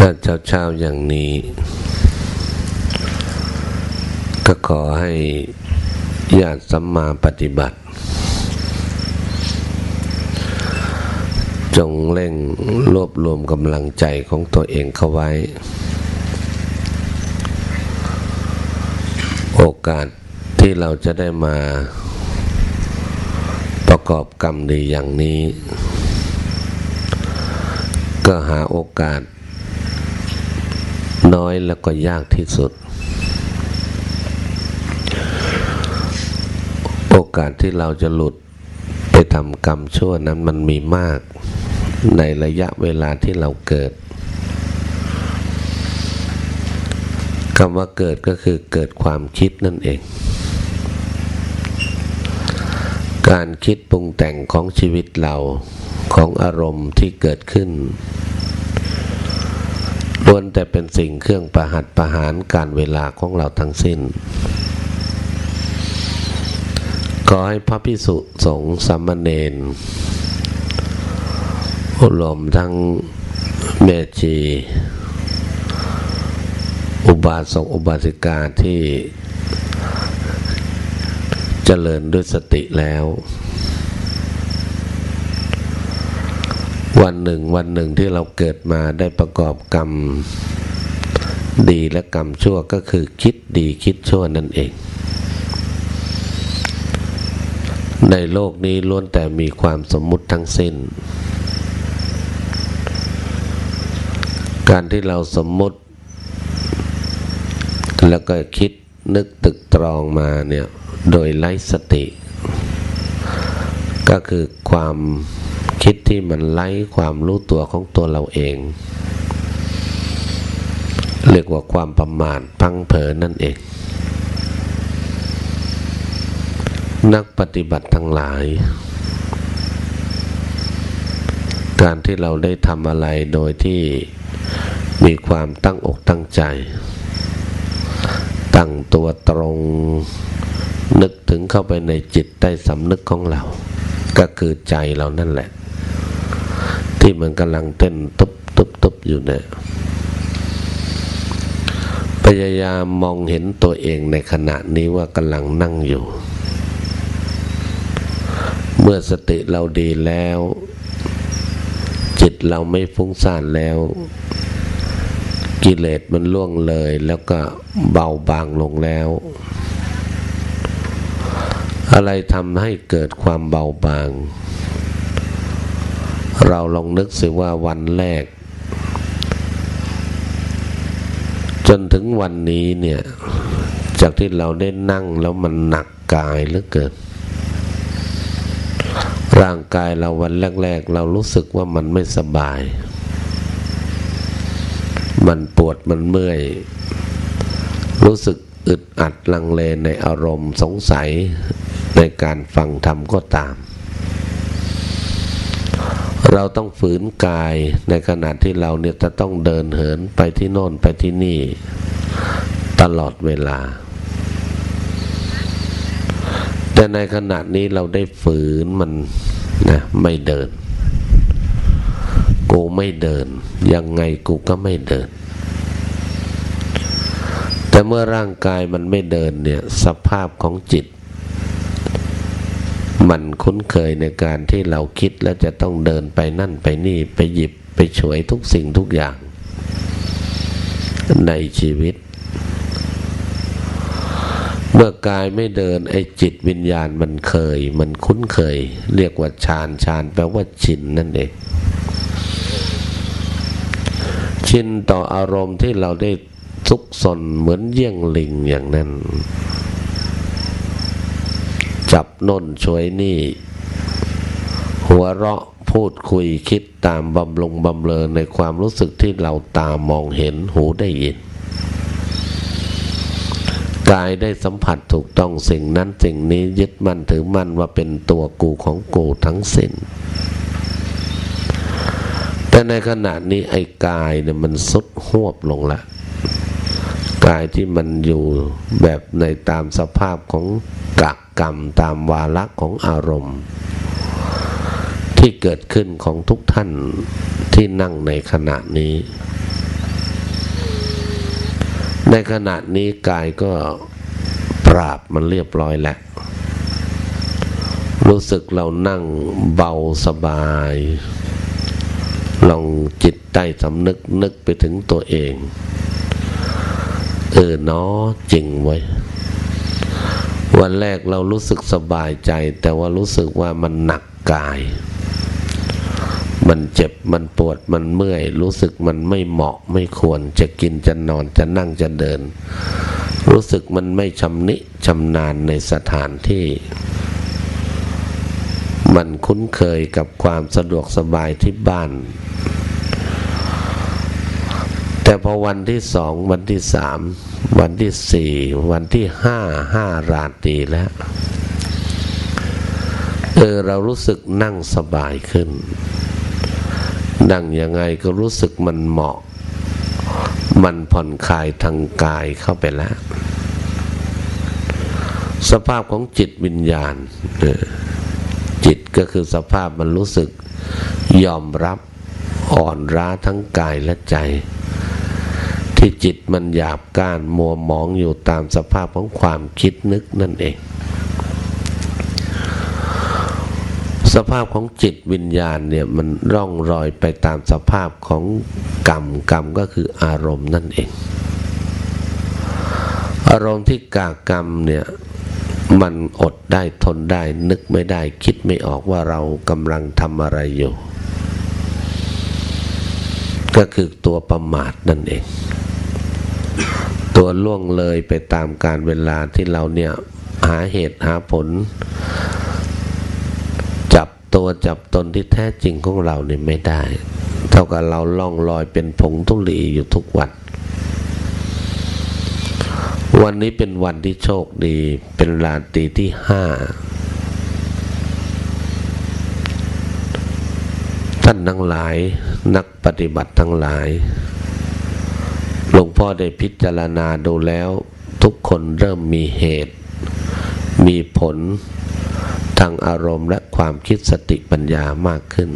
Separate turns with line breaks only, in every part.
เช้าเช้าอย่างนี้ ก็ขอให้ญาติสัมมาปฏิบัติ จงเร่งรวบรวมกำลังใจของตัวเองเข้าไว้ โอกาสที่เราจะได้มาประกอบกรรมดีอย่างนี้ ก็หาโอกาส น้อยแล้วก็ยากที่สุด โอกาสที่เราจะหลุดไปทำกรรมชั่วนั้นมันมีมากในระยะเวลาที่เราเกิดคำว่าเกิดก็คือเกิดความคิดนั่นเอง การคิดปรุงแต่งของชีวิตเราของอารมณ์ที่เกิดขึ้น ล้วนแต่เป็นสิ่งเครื่องประหัตประหารการเวลาของเราทั้งสิ้น ขอให้พระพิสุสงฆ์สามมเณรอุลมทั้งเมชีอุบาสกอุบาสิกาที่เจริญด้วยสติแล้ว วันหนึ่งวันหนึ่งที่เราเกิดมาได้ประกอบกรรมดีและกรรมชั่วก็คือคิดดีคิดชั่วนั่นเอง ในโลกนี้ล้วนแต่มีความสมมุติทั้งสิ้น การที่เราสมมุติ แล้วก็คิดนึกตึกตรองมาเนี่ย โดยไร้สติ ก็คือความ คิดที่มันไล่ความรู้ตัวของตัวเราเอง เรียกว่าความประมาทพังเผอนั่นเอง นักปฏิบัติทั้งหลาย การที่เราได้ทำอะไรโดยที่มีความตั้งอกตั้งใจ ตั้งตัวตรงนึกถึงเข้าไปในจิตใต้สำนึกของเรา ก็คือใจเรานั่นแหละ ที่มันกำลังเต้นตุบตุบตุบอยู่เนี่ยพยายามมองเห็นตัวเองในขณะนี้ว่ากำลังนั่งอยู่ เมื่อสติเราดีแล้ว จิตเราไม่ฟุ้งซ่านแล้ว กิเลสมันล่วงเลยแล้วก็เบาบางลงแล้ว อะไรทำให้เกิดความเบาบาง เราลองนึกสิว่าวันแรก จนถึงวันนี้เนี่ย จากที่เราได้นั่งแล้วมันหนักกายเหลือเกินร่างกายเราวันแรก ๆ เรารู้สึกว่ามันไม่สบาย มันปวดมันเมื่อย รู้สึกอึดอัดลังเลในอารมณ์สงสัยในการฟังธรรมก็ตาม เราต้องฝืนกายในขณะที่เราเนี่ยจะต้องเดินเหินไปที่โน่นไปที่นี่ ตลอดเวลา แต่ในขณะนี้เราได้ฝืนมันนะไม่เดิน กูไม่เดิน ยังไงกูก็ไม่เดิน แต่เมื่อร่างกายมันไม่เดินเนี่ยสภาพของจิต มันคุ้นเคยในการที่เราคิดแล้วจะต้องเดินไปนั่นไปนี่ไปหยิบไปฉวยทุกสิ่งทุกอย่าง ในชีวิต เมื่อกายไม่เดินไอ้จิตวิญญาณมันเคย มันคุ้นเคย เรียกว่าฌานฌานแปลว่าชินนั่นเองชินต่ออารมณ์ที่เราได้ทุกสนเหมือนเยี่ยงลิงอย่างนั้น จับน่นช่วยนี่ หัวเราะพูดคุยคิดตามบำลงบำเลอในความรู้สึกที่เราตามองเห็นหูได้ยินกายได้สัมผัสถูกต้องสิ่งนั้นสิ่งนี้ยึดมั่นถือมั่นว่าเป็นตัวกูของกูทั้งสิ้นแต่ในขณะนี้ไอ้กายเนี่ยมันสุดหวบลงละ กายที่มันอยู่แบบในตามสภาพของกักกรรมตามวาระของอารมณ์ ที่เกิดขึ้นของทุกท่านที่นั่งในขณะนี้ ในขณะนี้กายก็ปราบมันเรียบร้อยแล้วรู้สึกเรานั่งเบาสบาย ลองจิตใต้สำนึกนึกไปถึงตัวเอง เออเนาะจริงไว้ วันแรกเรารู้สึกสบายใจ แต่ว่ารู้สึกว่ามันหนักกาย มันเจ็บมันปวดมันเมื่อย รู้สึกมันไม่เหมาะไม่ควรจะกินจะนอนจะนั่งจะเดิน รู้สึกมันไม่ชำนิชำนาญในสถานที่มันคุ้นเคยกับความสะดวกสบายที่บ้าน แต่พอวันที่สองวันที่สามวันที่สี่วันที่ห้าห้าราตรีแล้วเออเรารู้สึกนั่งสบายขึ้น นั่งยังไงก็รู้สึกมันเหมาะ มันผ่อนคลายทางกายเข้าไปแล้ว สภาพของจิตวิญญาณ จิตก็คือสภาพมันรู้สึกยอมรับอ่อนร้าทั้งกายและใจ ที่จิตมันหยาบก้านมัวมองอยู่ตามสภาพของความคิดนึกนั่นเอง สภาพของจิตวิญญาณเนี่ยมันร่องรอยไปตามสภาพของกรรมกรรมก็คืออารมณ์นั่นเอง อารมณ์ที่กากรรมเนี่ยมันอดได้ทนได้นึกไม่ได้คิดไม่ออกว่าเรากำลังทำอะไรอยู่ ก็คือตัวประมาทนั่นเอง ตัวล่วงเลยไปตามการเวลาที่เราเนี่ยหาเหตุหาผล จับตัวจับตนที่แท้จริงของเราเนี่ยไม่ได้ เท่ากับเราล่องลอยเป็นผงทุลีอยู่ทุกวันวันนี้เป็นวันที่โชคดี เป็นราตรีที่ห้าท่านทั้งหลายนักปฏิบัติทั้งหลาย วงพ่อได้พิจารณาดูแล้ว ทุกคนเริ่มมีเหตุ มีผลทางอารมณ์และความคิดสติปัญญามากขึ้น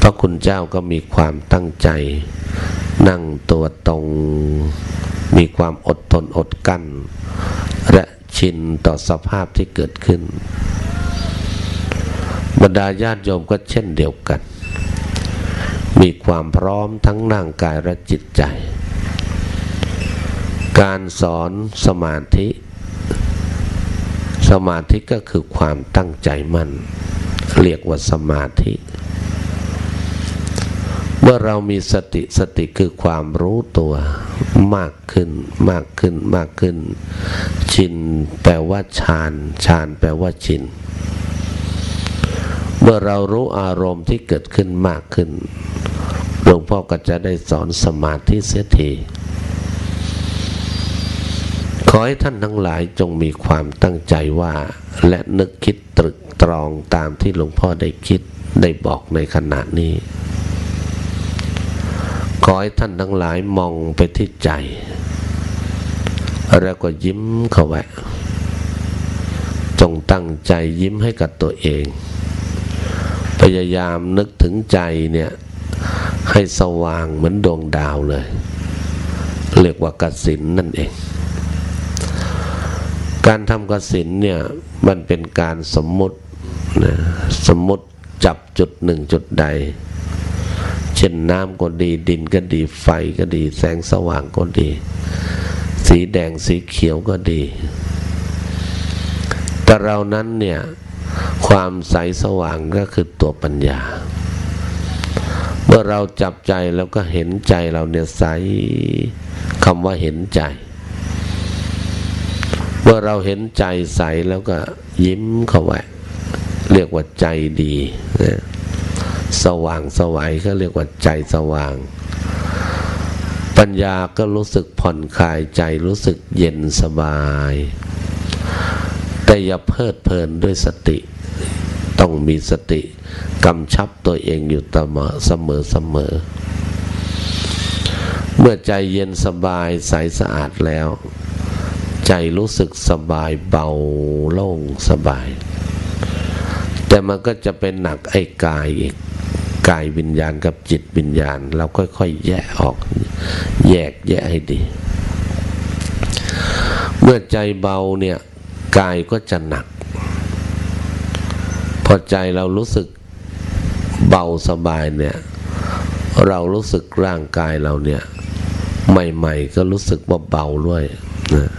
พระคุณเจ้าก็มีความตั้งใจ นั่งตัวตรง มีความอดทนอดกั้น และชินต่อสภาพที่เกิดขึ้น บรรดาญาติโยมก็เช่นเดียวกัน มีความพร้อมทั้งร่างกายและจิตใจ การสอนสมาธิ สมาธิก็คือความตั้งใจมั่น เรียกว่าสมาธิ เมื่อเรามีสติสติคือความรู้ตัวมากขึ้นมากขึ้นมากขึ้น ชินแปลว่าฌานฌานแปลว่าชิน เมื่อเรารู้อารมณ์ที่เกิดขึ้นมากขึ้น หลวงพ่อก็จะได้สอนสมาธิเสียทีขอให้ท่านทั้งหลายจงมีความตั้งใจว่า และนึกคิดตรึกตรองตามที่หลวงพ่อได้คิดได้บอกในขณะนี้ ขอให้ท่านทั้งหลายมองไปที่ใจ แล้วก็ยิ้มเข้าไว้จงตั้งใจยิ้มให้กับตัวเอง พยายามนึกถึงใจเนี่ย ให้สว่างเหมือนดวงดาวเลย เรียกว่ากสินนั่นเอง การทำกสินเนี่ย มันเป็นการสมมุตินะสมมุติจับจุดหนึ่งจุดใด เช่นน้ำก็ดี ดินก็ดีไฟก็ดี แสงสว่างก็ดี สีแดงสีเขียวก็ดี แต่เรานั้นเนี่ย ความใสสว่างก็คือตัวปัญญา เมื่อเราจับใจแล้วก็เห็นใจเราเนี่ยใสคำว่าเห็นใจ เมื่อเราเห็นใจใสแล้วก็ยิ้มเข้าไว้เรียกว่าใจดีนะสว่างสวัยก็เรียกว่าใจสว่าง ปัญญาก็รู้สึกผ่อนคลายใจรู้สึกเย็นสบาย แต่อย่าเพลิดเพลินด้วยสติ ต้องมีสติกำชับตัวเองอยู่เสมอเสมอเสมอ เมื่อใจเย็นสบายใสสะอาดแล้ว ใจรู้สึกสบายเบาโล่งสบาย แต่มันก็จะเป็นหนักไอ้กายอีกกายวิญญาณกับจิตวิญญาณ เราค่อยๆแยกออก แยกแยะให้ดี เมื่อใจเบาเนี่ย กายก็จะหนัก พอใจเรารู้สึกเบาสบายเนี่ย เรารู้สึกร่างกายเราเนี่ย ใหม่ๆ ก็รู้สึกว่าเบาด้วยนะ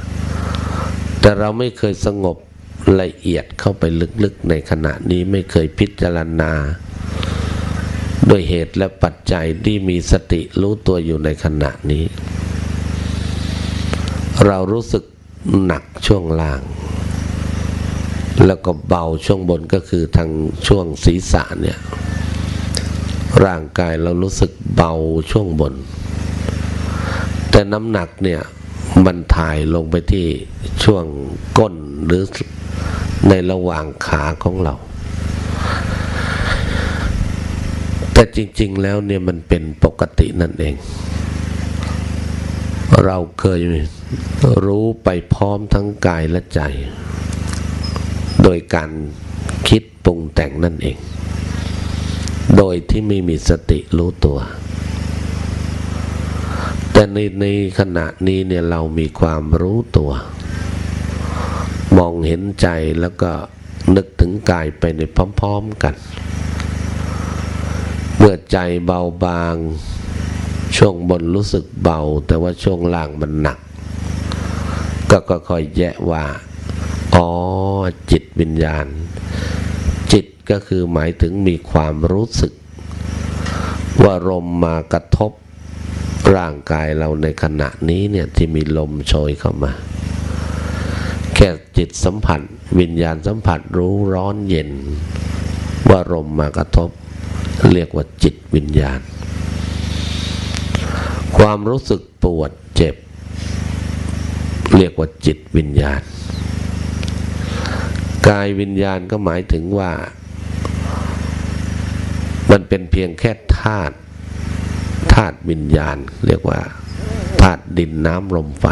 แต่เราไม่เคยสงบละเอียดเข้าไปลึกๆ ในขณะนี้ไม่เคยพิจารณา ด้วยเหตุและปัจจัยที่มีสติรู้ตัวอยู่ในขณะนี้ เรารู้สึกหนักช่วงล่าง แล้วก็เบาช่วงบนก็คือทางช่วงศีรษะเนี่ย ร่างกายเรารู้สึกเบาช่วงบน แต่น้ำหนักเนี่ยมันถ่ายลงไปที่ช่วงก้นหรือในระหว่างขาของเรา แต่จริง ๆ แล้วเนี่ยมันเป็นปกตินั่นเอง เราเคยรู้ไปพร้อมทั้งกายและใจ โดยการคิดปรุงแต่งนั่นเอง โดยที่ไม่มีสติรู้ตัว แต่ในในขณะนี้เนี่ยเรามีความรู้ตัว มองเห็นใจแล้วก็นึกถึงกายไปในพร้อมๆกัน เมื่อใจเบาบาง ช่วงบนรู้สึกเบา แต่ว่าช่วงล่างมันหนัก ก็ค่อยแยะว่า อ๋อจิตวิญญาณ จิตก็คือหมายถึงมีความรู้สึก ว่าลมมากระทบร่างกายเราในขณะนี้เนี่ยที่มีลมโชยเข้ามา แค่จิตสัมผัส วิญญาณสัมผัสรู้ร้อนเย็น ว่ารมมากระทบ เรียกว่าจิตวิญญาณ ความรู้สึกปวดเจ็บ เรียกว่าจิตวิญญาณ กายวิญญาณก็หมายถึงว่า มันเป็นเพียงแค่ธาตุธาตุวิญญาณ เรียกว่าธาตุดินน้ำลมไฟ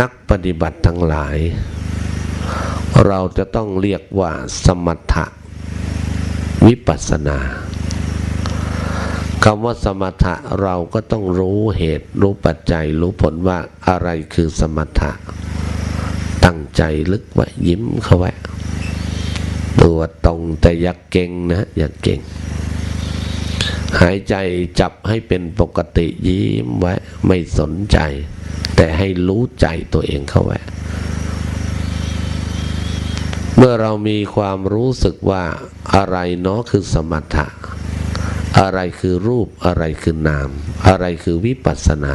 นักปฏิบัติทั้งหลาย เราจะต้องเรียกว่าสมถะวิปัสนาคำว่าสมถะเราก็ต้องรู้เหตุ รู้ปัจจัย รู้ผลว่าอะไรคือสมถะ ตั้งใจลึกไว้ยิ้มเข้าไว้ตัวตรงแต่อยากเก่งนะอยากเก่ง หายใจจับให้เป็นปกติยิ้มไว้ไม่สนใจ แต่ให้รู้ใจตัวเองเข้าไว้เมื่อเรามีความรู้สึกว่าอะไรเนาะคือสมถะ อะไรคือรูปอะไรคือนาม อะไรคือวิปัสสนา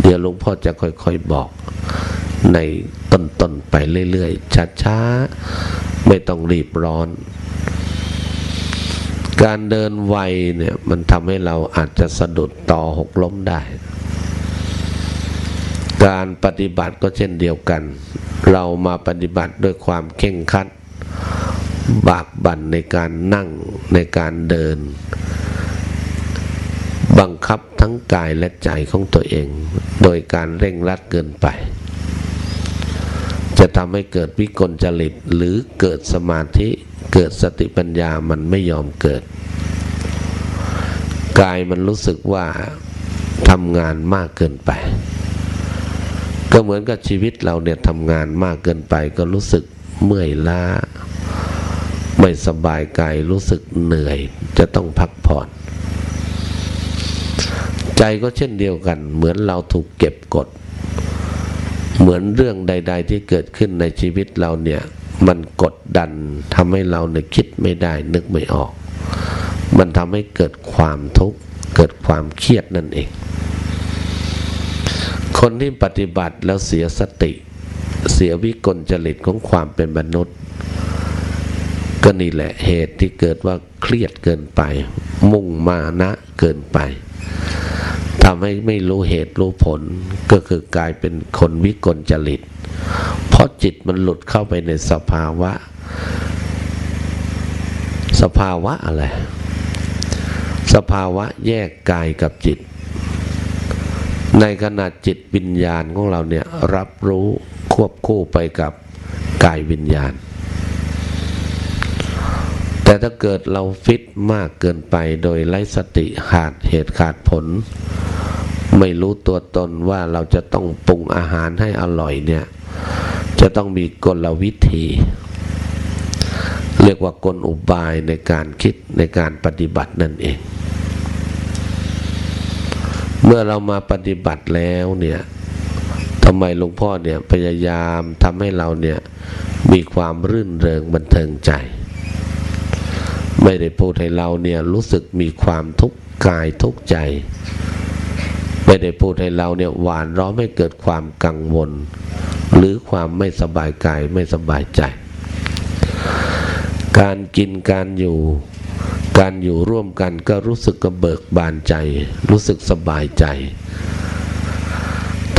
เดี๋ยวหลวงพ่อจะค่อยๆบอก ในต้นๆไปเรื่อยๆช้าๆไม่ต้องรีบร้อน การเดินไวเนี่ยมันทำให้เราอาจจะสะดุดต่อหกล้มได้ การปฏิบัติก็เช่นเดียวกัน เรามาปฏิบัติด้วยความเข่งคัด บากบั่นในการนั่งในการเดินบังคับทั้งกายและใจของตัวเอง โดยการเร่งรัดเกินไป จะทำให้เกิดวิกลจริตหรือเกิดสมาธิ เกิดสติปัญญามันไม่ยอมเกิด กายมันรู้สึกว่าทำงานมากเกินไป ก็เหมือนกับชีวิตเราเนี่ยทำงานมากเกินไป ก็รู้สึกเมื่อยล้า ไม่สบายกายรู้สึกเหนื่อย จะต้องพักผ่อน ใจก็เช่นเดียวกัน เหมือนเราถูกเก็บกด เหมือนเรื่องใด ๆ ที่เกิดขึ้นในชีวิตเราเนี่ย มันกดดันทำให้เราเนี่ยคิดไม่ได้ นึกไม่ออก มันทำให้เกิดความทุกข์เกิดความเครียดนั่นเอง คนที่ปฏิบัติแล้วเสียสติ เสียวิกลจริตของความเป็นมนุษย์ ก็นี่แหละเหตุที่เกิดว่าเครียดเกินไป มุ่งมานะเกินไป ทำให้ไม่รู้เหตุรู้ผลก็คือกลายเป็นคนวิกลจริต เพราะจิตมันหลุดเข้าไปในสภาวะ สภาวะอะไร สภาวะแยกกายกับจิต ในขณะจิตวิญญาณของเราเนี่ยรับรู้ควบคู่ไปกับกายวิญญาณ แต่ถ้าเกิดเราฟิตมากเกินไปโดยไร้สติขาดเหตุขาดผล ไม่รู้ตัวตนว่าเราจะต้องปรุงอาหารให้อร่อยเนี่ย จะต้องมีกลวิธี เรียกว่ากลอุบายในการคิดในการปฏิบัตินั่นเอง เมื่อเรามาปฏิบัติแล้วเนี่ยทำไมหลวงพ่อเนี่ยพยายามทำให้เราเนี่ยมีความรื่นเริงบันเทิงใจ ไม่ได้พูดให้เราเนี่ยรู้สึกมีความทุกข์กายทุกข์ใจ ไม่ได้พูดให้เราเนี่ยหวานร้อมให้เกิดความกังวล หรือความไม่สบายกายไม่สบายใจ การกินการอยู่ การอยู่ร่วมกันก็รู้สึกกระเบิกบานใจ รู้สึกสบายใจ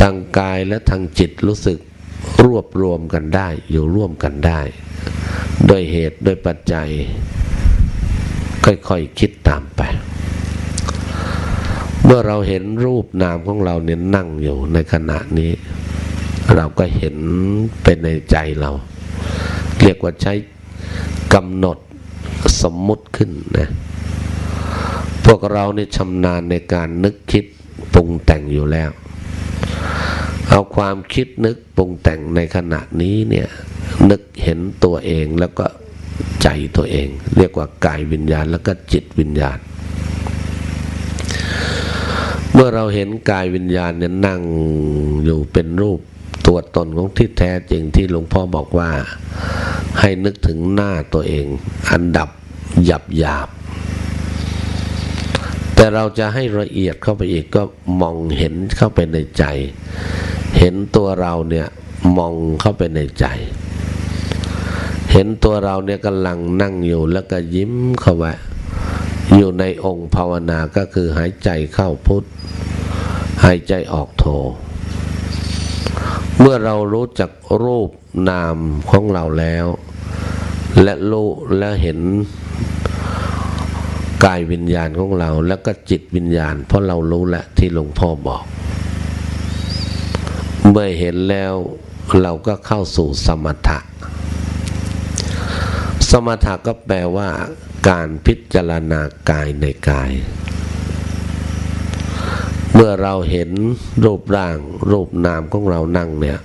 ทางกายและทางจิตรู้สึกรวบรวมกันได้ อยู่ร่วมกันได้ ด้วยเหตุด้วยปัจจัย ค่อยๆคคิดตามไป เมื่อเราเห็นรูปนามของเราเนี่ยนั่งอยู่ในขณะนี้ เราก็เห็นเป็นในใจเรา เรียกว่าใช้กำหนดสมมุติขึ้นนะพวกเราเนี่ยชำนาญในการนึกคิดปรุงแต่งอยู่แล้ว เอาความคิดนึกปรุงแต่งในขณะนี้เนี่ยนึกเห็นตัวเองแล้วก็ ใจตัวเอง เรียกว่ากายวิญญาณ แล้วก็จิตวิญญาณ เมื่อเราเห็นกายวิญญาณเนี่ยนั่งอยู่เป็นรูปตัวตนของที่แท้จริงที่หลวงพ่อบอกว่าให้นึกถึงหน้าตัวเอง อันดับหยับหยาบ แต่เราจะให้ละเอียดเข้าไปอีกก็มองเห็นเข้าไปในใจ เห็นตัวเราเนี่ยมองเข้าไปในใจ เห็นตัวเราเนี่ยกำลังนั่งอยู่แล้วก็ยิ้มเข้าไว้อยู่ในองค์ภาวนาก็คือหายใจเข้าพุทธหายใจออกโท เมื่อเรารู้จักรูปนามของเราแล้ว และรู้และเห็นกายวิญญาณของเราแล้วก็จิตวิญญาณ เพราะเรารู้และที่หลวงพ่อบอก เมื่อเห็นแล้วเราก็เข้าสู่สมถะ มถะก็แปลว่า การพิจารณากายในกาย เมื่อเราเห็นรูปร่าง รูปนามของเรานั่งเนี่ย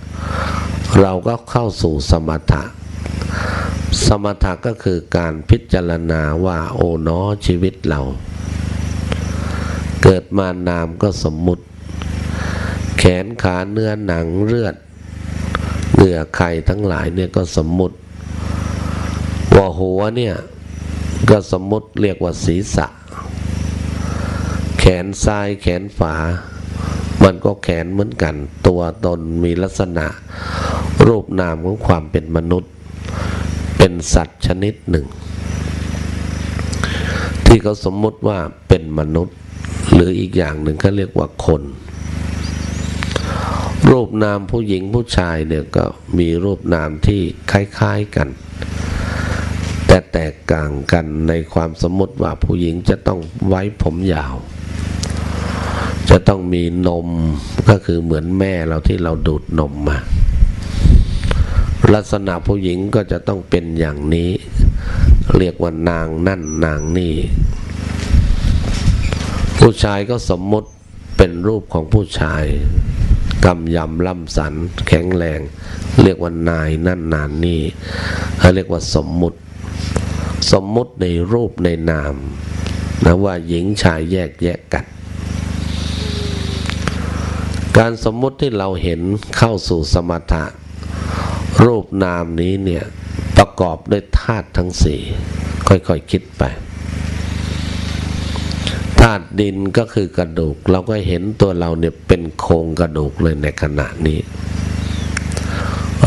เราก็เข้าสู่สมถะ สมถะก็คือการพิจารณาว่า โอ้นอชีวิตเรา เกิดมานามก็สมมุติ แขนขาเนื้อหนังเลือดเหงื่อไข่ทั้งหลายเนี่ยก็สมมุติ ว่าหัวเนี่ย ก็สมมติเรียกว่าศีรษะ แขนซ้ายแขนฝา มันก็แขนเหมือนกัน ตัวตนมีลักษณะ รูปนามของความเป็นมนุษย์ เป็นสัตว์ชนิดหนึ่ง ที่เขาสมมติว่าเป็นมนุษย์ หรืออีกอย่างหนึ่งเขาเรียกว่าคนรูปนามผู้หญิงผู้ชายเนี่ยก็มีรูปนามที่คล้าย ๆกัน แต่แตกต่างกันในความสมมติว่าผู้หญิงจะต้องไว้ผมยาว จะต้องมีนมก็คือเหมือนแม่เราที่เราดูดนมมา ลักษณะผู้หญิงก็จะต้องเป็นอย่างนี้ เรียกว่านางนั่นนางนี่ ผู้ชายก็สมมติเป็นรูปของผู้ชายกำยำล่ำสัน แข็งแรง เรียกว่านายนั่นนานนี่เขาเรียกว่าสมมุติ สมมุติในรูปในนามนะว่าหญิงชายแยกแยกกัน การสมมุติที่เราเห็นเข้าสู่สมถะ รูปนามนี้เนี่ยประกอบด้วยธาตุทั้งสี่ค่อยๆคคิดไปธาตุดินก็คือกระดูก เราก็เห็นตัวเราเนี่ยเป็นโครงกระดูกเลยในขณะนี้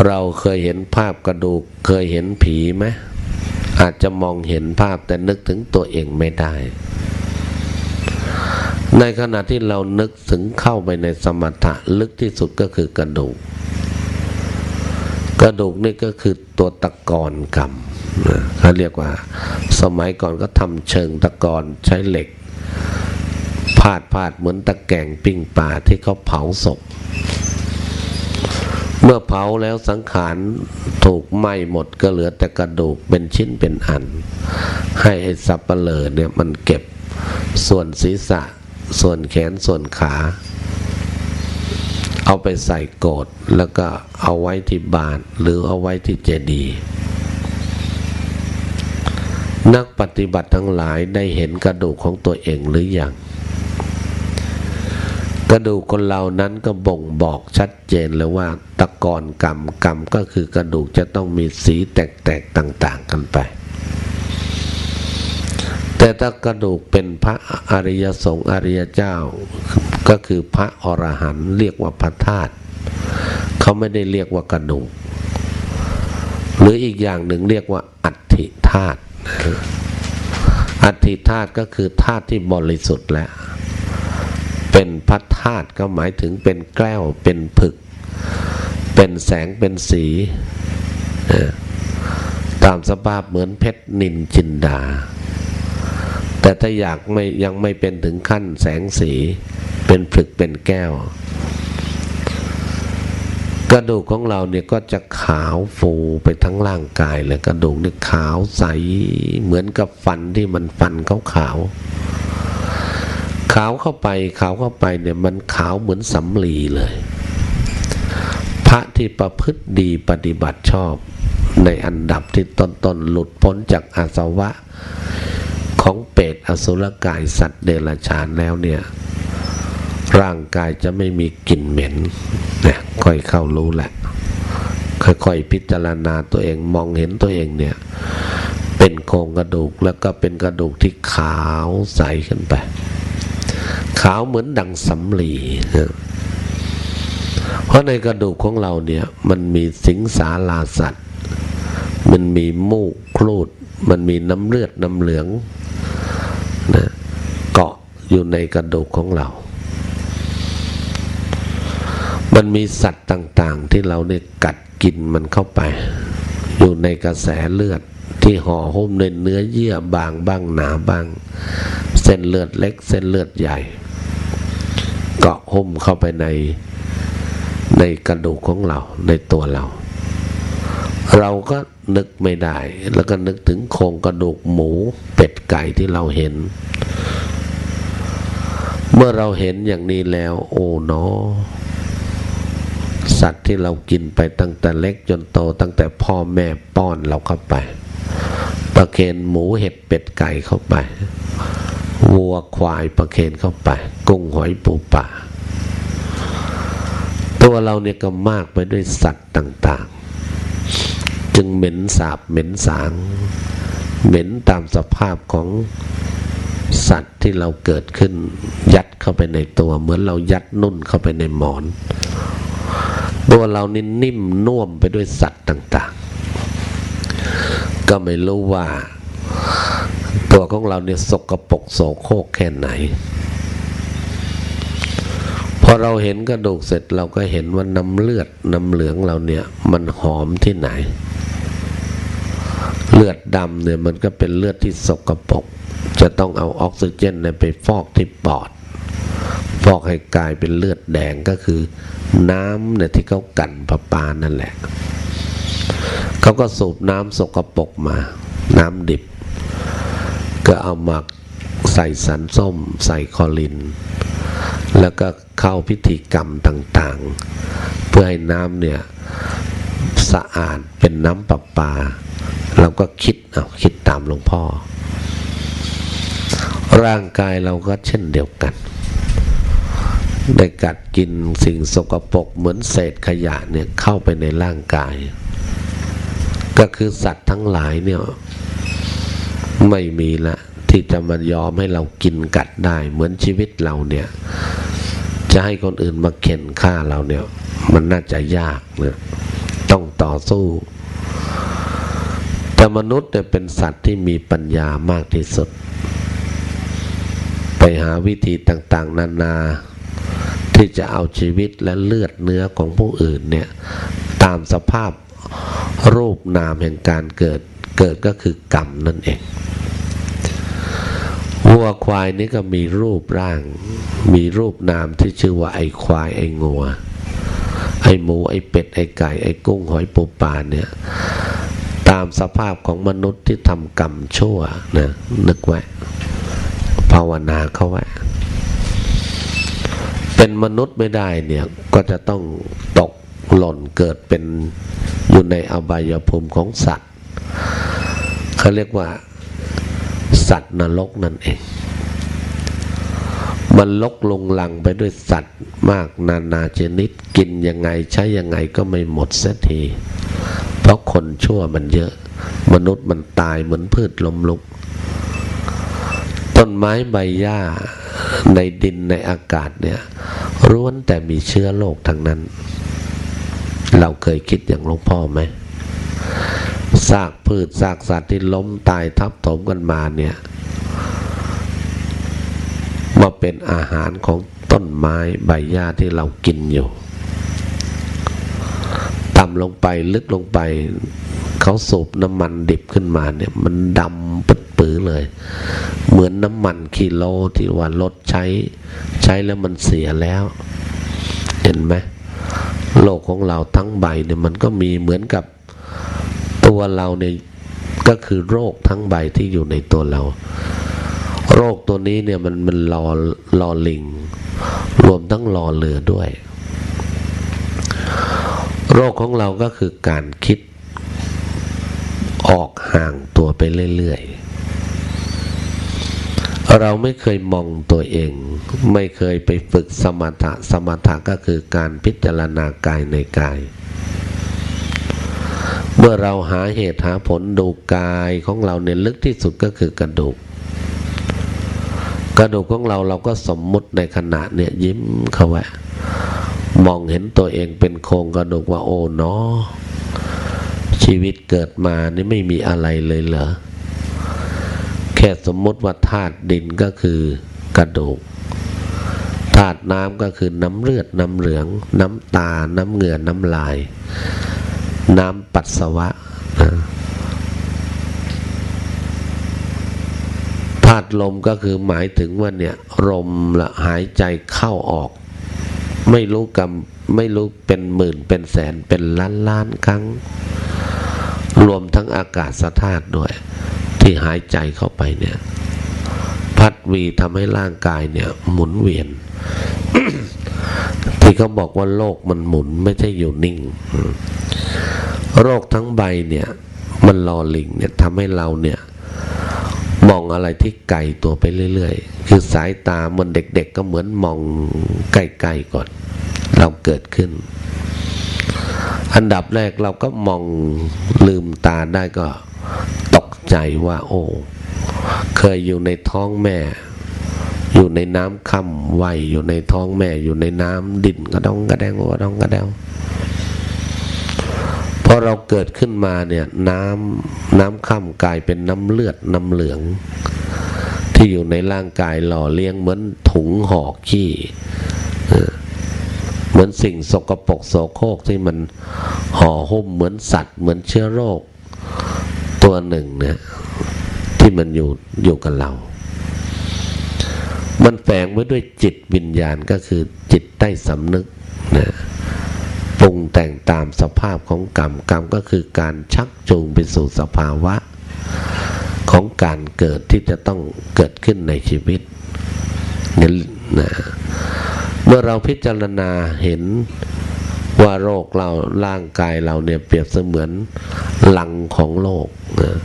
เราเคยเห็นภาพกระดูกเคยเห็นผีไหม อาจจะมองเห็นภาพแต่นึกถึงตัวเองไม่ได้ ในขณะที่เรานึกถึงเข้าไปในสมถะลึกที่สุดก็คือกระดูก กระดูกนี่ก็คือตัวตะกอนกรรมเขาเรียกว่า สมัยก่อนก็ทำเชิงตะกอนใช้เหล็กพาดพาดเหมือนตะแกงปิ้งปลาที่เขาเผาศพ เมื่อเผาแล้วสังขารถูกไหม้หมดก็เหลือแต่กระดูกเป็นชิ้นเป็นอัน ให้ไอ้สับเปลือเนี่ยมันเก็บส่วนศีรษะ ส่วนแขนส่วนขา เอาไปใส่โกดแล้วก็เอาไว้ที่บานหรือเอาไว้ที่เจดีย์นักปฏิบัติทั้งหลายได้เห็นกระดูกของตัวเองหรืออยัง กระดูกคนเรานั้นก็บ่งบอกชัดเจนเลยว่าตะกอนกรรมกรรมก็คือกระดูกจะต้องมีสีแตกๆต่าง ๆ กันไป แต่ถ้ากระดูกเป็นพระอริยสงฆ์อริยเจ้า ก็คือพระอรหันต์เรียกว่าพระธาตุเขาไม่ได้เรียกว่ากระดูก หรืออีกอย่างหนึ่งเรียกว่าอัฐิธาตุอัฐิธาตุก็คือธาตุที่บริสุทธิ์แล้ว เป็นพัดธาตุก็หมายถึงเป็นแก้วเป็นผึก เป็นแสงเป็นสีตามสภาพเหมือนเพชรนินจินดา แต่ถ้าอยากไม่ยังไม่เป็นถึงขั้นแสงสี เป็นผึกเป็นแก้ว กระดูกของเราเนี่ยก็จะขาวฟูไปทั้งร่างกายเลยกระดูกเนี่ยขาวใสเหมือนกับฟันที่มันฟันเขาขาว ขาวเข้าไปขาวเข้าไปเนี่ยมันขาวเหมือนสำลีเลย พระที่ประพฤติดีปฏิบัติชอบ ในอันดับที่ต้นๆหลุดพ้นจากอาสวะ ของเปรตอสุรกายสัตว์เดรัจฉานแล้วเนี่ย ร่างกายจะไม่มีกลิ่นเหม็นเนี่ยค่อยเข้ารู้แหละ ค่อยๆพิจารณาตัวเองมองเห็นตัวเองเนี่ยเป็นโครงกระดูกแล้วก็เป็นกระดูกที่ขาวใสขึ้นไป ขาวเหมือนดังสำลีเพราะในกระดูกของเราเนี่ย มันมีสิงสาราสัตว์ มันมีมูกคลูด มันมีน้ำเลือดน้ำเหลืองนะเกาะอยู่ในกระดูกของเรา มันมีสัตว์ต่าง ๆ ที่เราเนี่ยกัดกินมันเข้าไป อยู่ในกระแสเลือดที่ห่อหุ้มในเนื้อเยื่อบางบ้างหนาบ้าง ส้นเลือดเล็ก เส้นเลือดใหญ่ เกาะหุ้มเข้าไปในในกระดูกของเราในตัวเรา เราก็นึกไม่ได้ แล้วก็นึกถึงโครงกระดูกหมูเป็ดไก่ที่เราเห็น เมื่อเราเห็นอย่างนี้แล้ว โอ้เนาะสัตว์ที่เรากินไปตั้งแต่เล็กจนโต ตั้งแต่พ่อแม่ป้อนเราเข้าไป ประเคนหมูเห็บเป็ดไก่เข้าไป วัวควายประเคนเข้าไป กุ้งหอยปูปลาตัวเราเนี่ยก็มากไปด้วยสัตว์ต่างๆ จึงเหม็นสาบเหม็นสาง เหม็นตามสภาพของสัตว์ที่เราเกิดขึ้น ยัดเข้าไปในตัว เหมือนเรายัดนุ่นเข้าไปในหมอน ตัวเรานี่นิ่มน่วมไปด้วยสัตว์ต่างๆ ก็ไม่รู้ว่า ตัวของเราเนี่ยสกรปรกโสโครกแค่ไหน พอเราเห็นกระดูกเสร็จเราก็เห็นว่าน้ำเลือดน้ำเหลืองเราเนี่ยมันหอมที่ไหน เลือดดำเนี่ยมันก็เป็นเลือดที่สกรปรกจะต้องเอาออกซิเจนเนี่ยไปฟอกที่ปอด ฟอกให้กลายเป็นเลือดแดงก็คือ น้ำเนี่ยที่เขากันประปานั่นแหละเขาก็สูบน้ำสกรปรกมา น้ำดิบ ก็เอามาใส่สันส้ม ใส่คอลิน แล้วก็เข้าพิธีกรรมต่างๆ เพื่อให้น้ำเนี่ยสะอาดเป็นน้ำประปา เราก็คิดเอาคิดตามหลวงพ่อ ร่างกายเราก็เช่นเดียวกัน ได้กัดกินสิ่งสกปรกเหมือนเศษขยะเนี่ยเข้าไปในร่างกาย ก็คือสัตว์ทั้งหลายเนี่ย ไม่มีละที่จะมายอมให้เรากินกัดได้ เหมือนชีวิตเราเนี่ย จะให้คนอื่นมาเข็นฆ่าเราเนี่ย มันน่าจะยากเนี่ยต้องต่อสู้ แต่มนุษย์เนี่ยเป็นสัตว์ที่มีปัญญามากที่สุด ไปหาวิธีต่าง ๆ นานา ที่จะเอาชีวิตและเลือดเนื้อของผู้อื่นเนี่ย ตามสภาพรูปนามแห่งการเกิดเกิดก็คือกรรมนั่นเอง วัวควายนี่ก็มีรูปร่าง มีรูปนามที่ชื่อว่าไอ้ควายไอ้งัว ไอหมูไอเป็ดไอไก่ไอกุ้งหอยปูปลาเนี่ย ตามสภาพของมนุษย์ที่ทำกรรมชั่วนะนึกไว้ภาวนาเขาไว้เป็นมนุษย์ไม่ได้เนี่ยก็จะต้องตกหล่นเกิดเป็นอยู่ในอบายภูมิของสัตว์เขาเรียกว่า สัตว์นรกนั่นเอง มันลกลงลังไปด้วยสัตว์มากนานาชนิดกินยังไงใช้ยังไงก็ไม่หมดสียที เพราะคนชั่วมันเยอะ มนุษย์มันตายเหมือนพืชลมลุก ต้นไม้ใบหญ้าในดินในอากาศเนี่ยร้วนแต่มีเชื้อโรคทั้งนั้น เราเคยคิดอย่างหลวงพ่อไหม ซากพืชซากสัตว์ที่ล้มตายทับถมกันมาเนี่ยมาเป็นอาหารของต้นไม้ใบหญ้าที่เรากินอยู่ต่ำลงไปลึกลงไป เขาสูบน้ำมันดิบขึ้นมาเนี่ย มันดำปืดปื้อเลย เหมือนน้ำมันกิโลที่ว่ารถใช้ ใช้แล้วมันเสียแล้ว เห็นไหมโลกของเราทั้งใบเนี่ยมันก็มีเหมือนกับ ตัวเราเนี่ยก็คือโรคทั้งใบที่อยู่ในตัวเรา โรคตัวนี้เนี่ยมันมันรอรอลิง รวมทั้งรอเรือด้วย โรคของเราก็คือการคิดออกห่างตัวไปเรื่อยๆ เราไม่เคยมองตัวเอง ไม่เคยไปฝึกสมถะสมถะก็คือการพิจารณากายในกาย เมื่อเราหาเหตุหาผลดูกายของเราเนี่ยลึกที่สุดก็คือกระดูก กระดูกของเราเราก็สมมุติในขณะเนี่ยยิ้มเขาไว้มองเห็นตัวเองเป็นโครงกระดูกว่าโอ้เนาะชีวิตเกิดมานี่ไม่มีอะไรเลยเหรอแค่สมมติว่าธาตุดินก็คือกระดูกธาตุน้ำก็คือน้ำเลือดน้ำเหลือง น้ำตา น้ำเหงื่อน้ำลาย น้ำปัสสาวะธาตุลมก็คือหมายถึงว่าเนี่ยลมละหายใจเข้าออก ไม่รู้กำไม่รู้เป็นหมื่นเป็นแสนเป็นล้านล้านครั้ง รวมทั้งอากาศธาตุด้วย ที่หายใจเข้าไปเนี่ย พัดวีทำให้ร่างกายเนี่ย หมุนเวียน ที่เขาบอกว่าโลกมันหมุนไม่ใช่อยู่นิ่ง โรคทั้งใบเนี่ย มันรอลิงเนี่ยทำให้เราเนี่ย มองอะไรที่ไกลตัวไปเรื่อยๆ คือสายตามันเด็กๆก็เหมือนมองใกล้ๆก่อน เราเกิดขึ้น อันดับแรกเราก็มองลืมตาได้ก็ตกใจว่า โอ้ เคยอยู่ในท้องแม่ อยู่ในน้ำค่ำไหวอยู่ในท้องแม่อยู่ในน้ำดินกระดองกระแดงกระดองกระแดงพอเราเกิดขึ้นมาเนี่ยน้ำน้ำค่ำกลายเป็นน้ำเลือดน้ำเหลือง ที่อยู่ในร่างกายหล่อเลี้ยงเหมือนถุงห่อขี้เหมือนสิ่งสกปรกโสโครกที่มันห่อหุ้มเหมือนสัตว์เหมือนเชื้อโรคตัวหนึ่งเนี่ยที่มันอยู่อยู่กับเรา มันแฝงไว้ด้วยจิตวิญญาณก็คือจิตใต้สำนึกนะปรุงแต่งตามสภาพของกรรมกรรมก็คือการชักจูงไปสู่สภาวะ ของการเกิดที่จะต้องเกิดขึ้นในชีวิตเนี่นะเมื่อเราพิจารณาเห็นว่าโรคเราร่างกายเราเนี่ยเปรียบเสมือนหลังของโลกนะ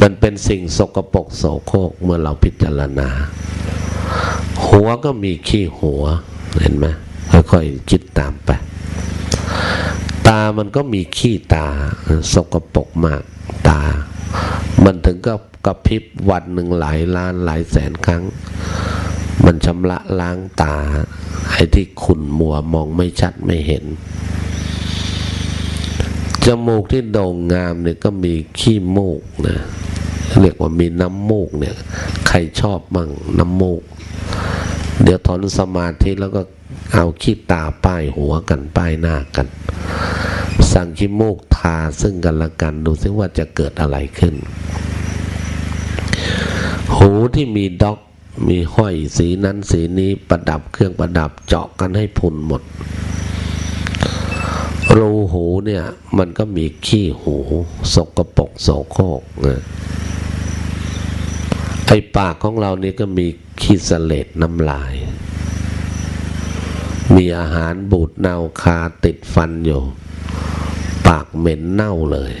มันเป็นสิ่งสกปรกโสโครกเมื่อเราพิจารณา หัวก็มีขี้หัวเห็นไหมค่อยๆคิดตามไป ตามันก็มีขี้ตาสกปรกมากตา มันถึงก็กระพริบวันหนึ่งหลายล้านหลายแสนครั้ง มันชำระล้างตาไอ้ที่ขุ่นมัวมองไม่ชัดไม่เห็น จมูกที่โด่งงามเนี่ยก็มีขี้มูกนะเรียกว่ามีน้ำมูกเนี่ย ใครชอบมั่งน้ำมูก เดี๋ยวถอนสมาธิแล้วก็เอาขี้ตาป้ายหัวกันป้ายหน้ากัน สั่งขี้มูกทาซึ่งกันและกันดูซิว่าจะเกิดอะไรขึ้น หูที่มีด็อกมีห้อยสีนั้นสีนี้ประดับเครื่องประดับเจาะกันให้พุนหมด รูหูเนี่ยมันก็มีขี้หูสกปรกโสโครกนะไอปากของเรานี่ก็มีขี้เสลดน้ำลาย มีอาหารบูดเน่าคาติดฟันอยู่ ปากเหม็นเน่าเลย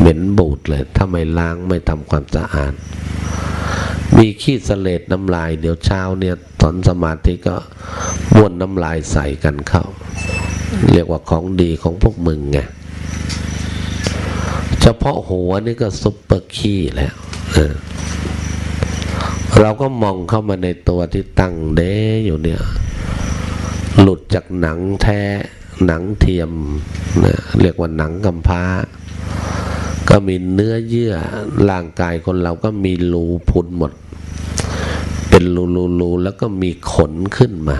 เหม็นบูดเลยถ้าไม่ล้างไม่ทำความสะอาด มีขี้เสลดน้ำลาย เดี๋ยวเช้าเนี่ยตอนสมาธิก็บ้วนน้ำลายใส่กันเข้า เรียกว่าของดีของพวกมึงไงเฉพาะหัวนี่ก็ซุปเปอร์ขี้แล้วเราก็มองเข้ามาในตัวที่ตั้งเด้อยู่เนี่ย หลุดจากหนังแท้หนังเทียมนะเรียกว่าหนังกำพร้า ก็มีเนื้อเยื่อร่างกายคนเราก็มีรูพุนหมด เป็นรูรูรูแล้วก็มีขนขึ้นมา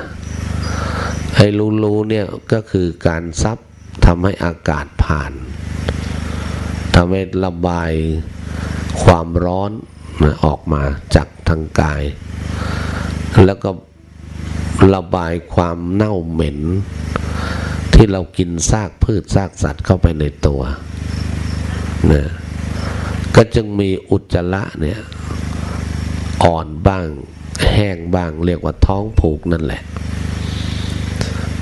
ไอ้รูรูเนี่ยก็คือการซับทำให้อากาศผ่านทำให้ระบายความร้อนออกมาจากทางกาย แล้วก็ระบายความเน่าเหม็น ที่เรากินซากพืชซากสัตว์เข้าไปในตัวนะก็จึงมีอุจจาระเนี่ยอ่อนบ้างแห้งบ้างเรียกว่าท้องผูกนั่นแหละ